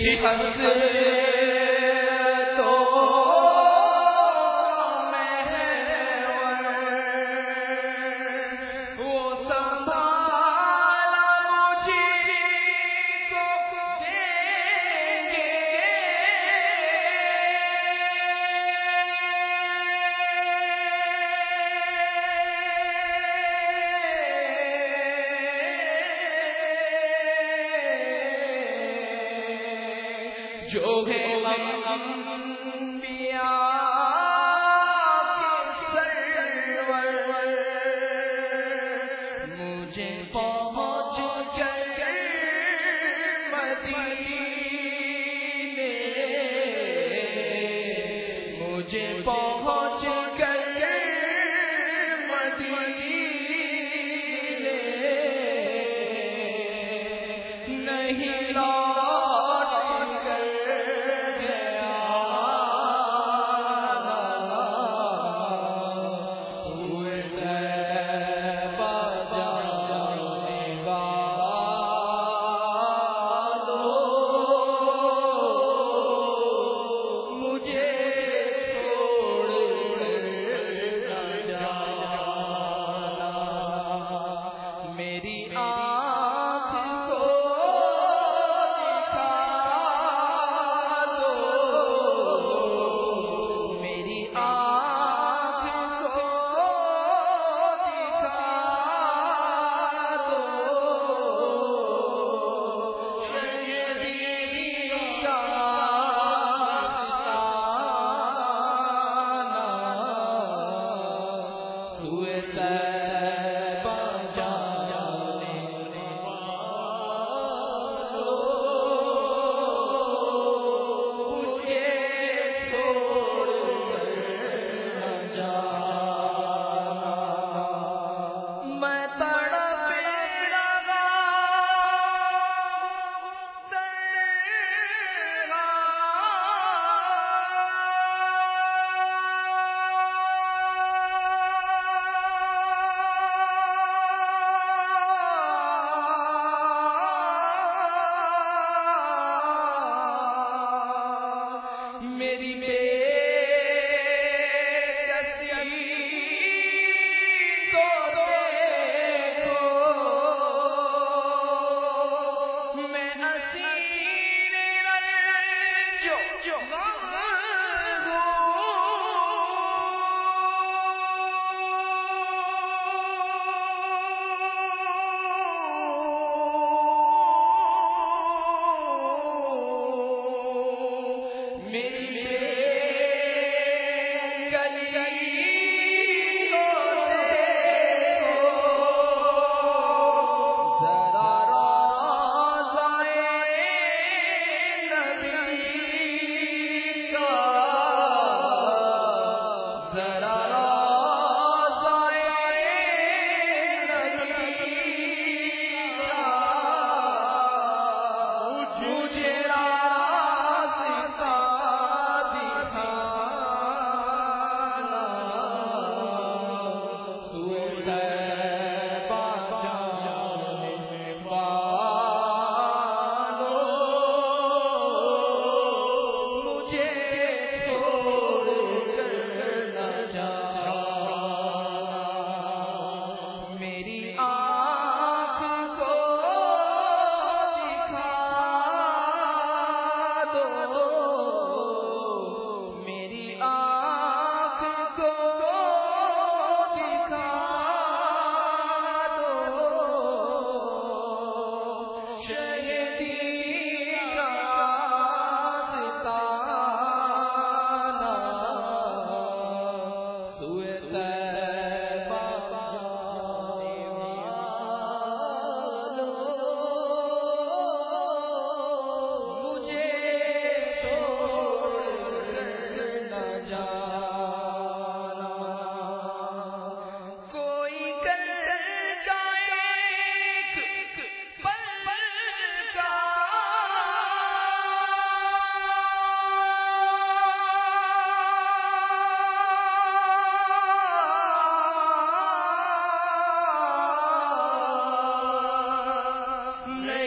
میری جو ہے مجھے پہنچ مدینے مجھے پہنچ مدینے نہیں نہیں